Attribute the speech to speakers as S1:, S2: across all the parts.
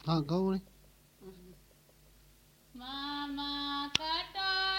S1: हाँ गाओ
S2: मामा कटो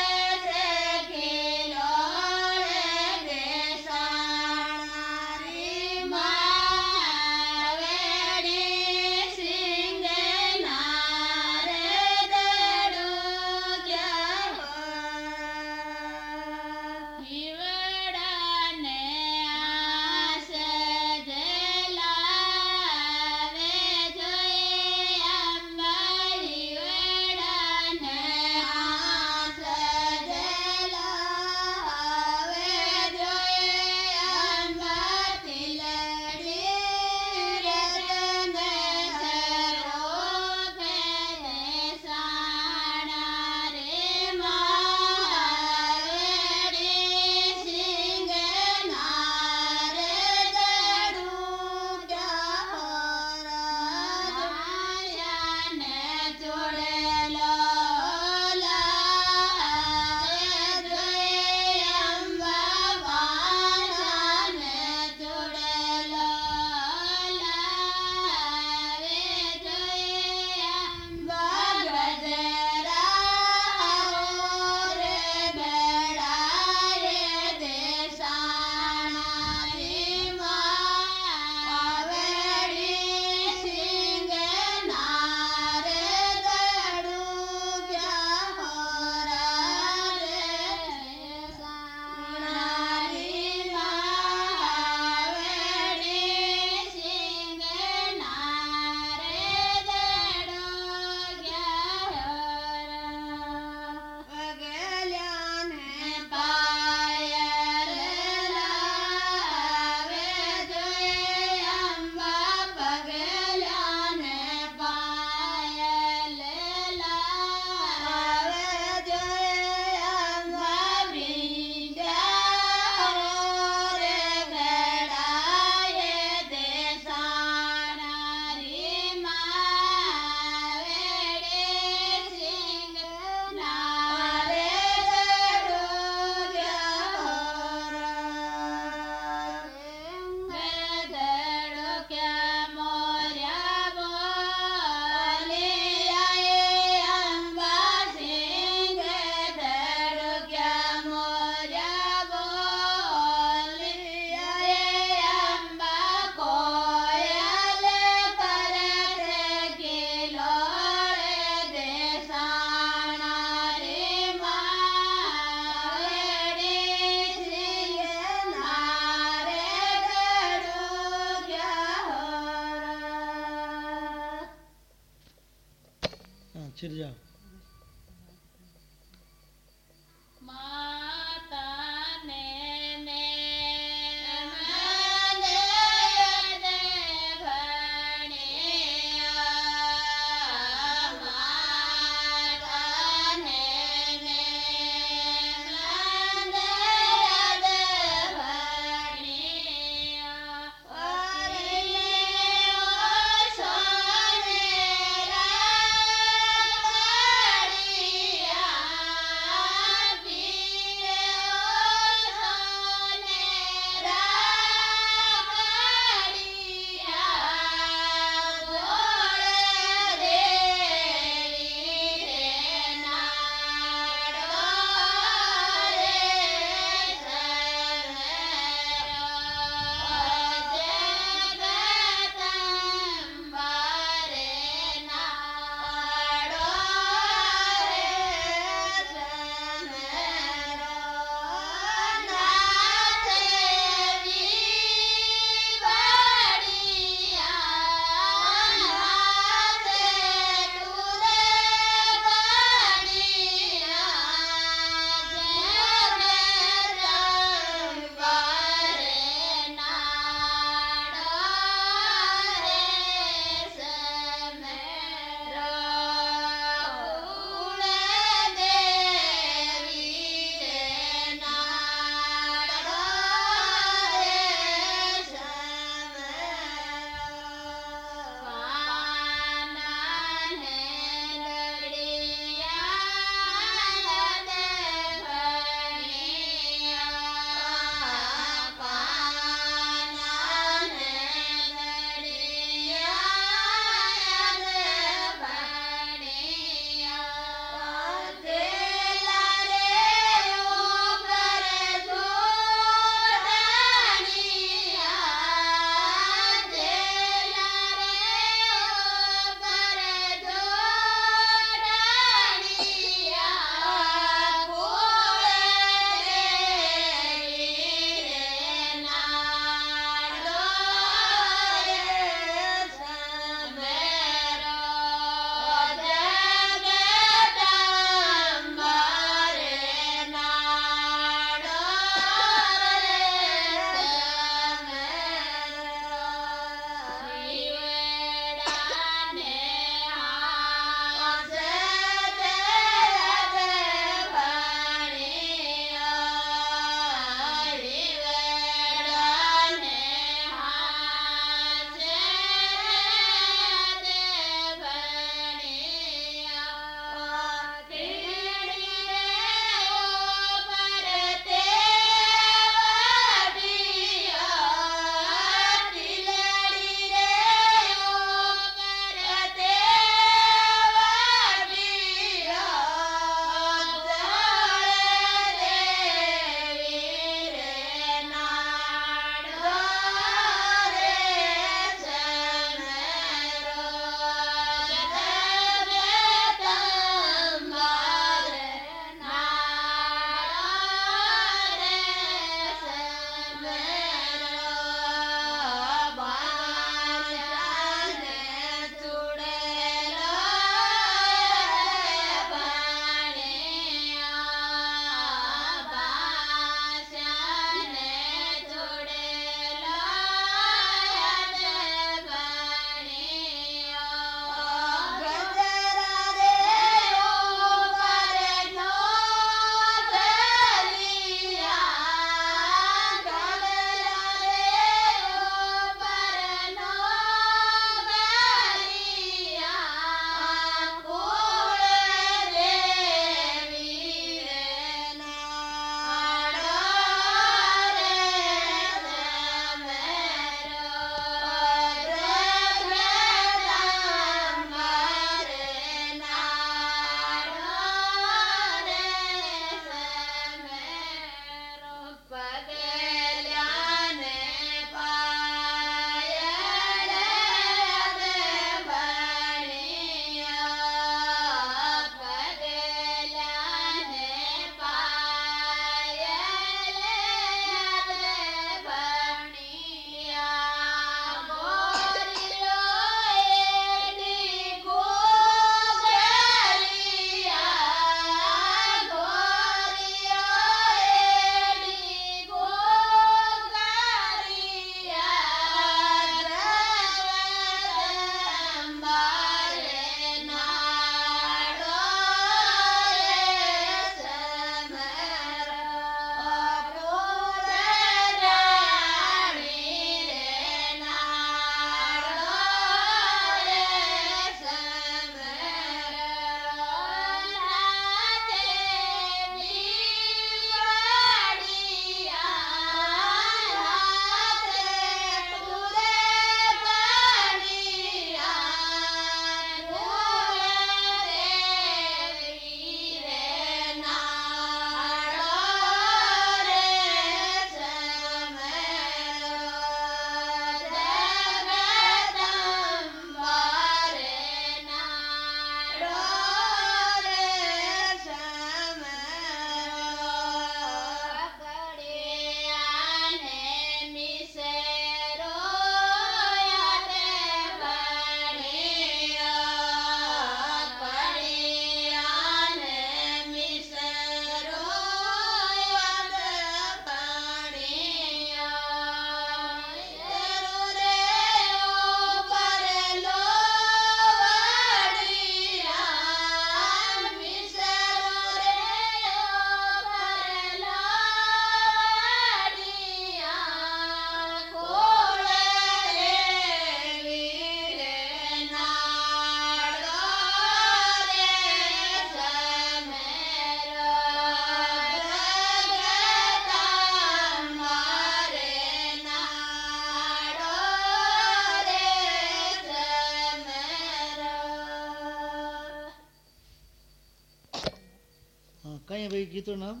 S3: कहीं भाई गीत नाम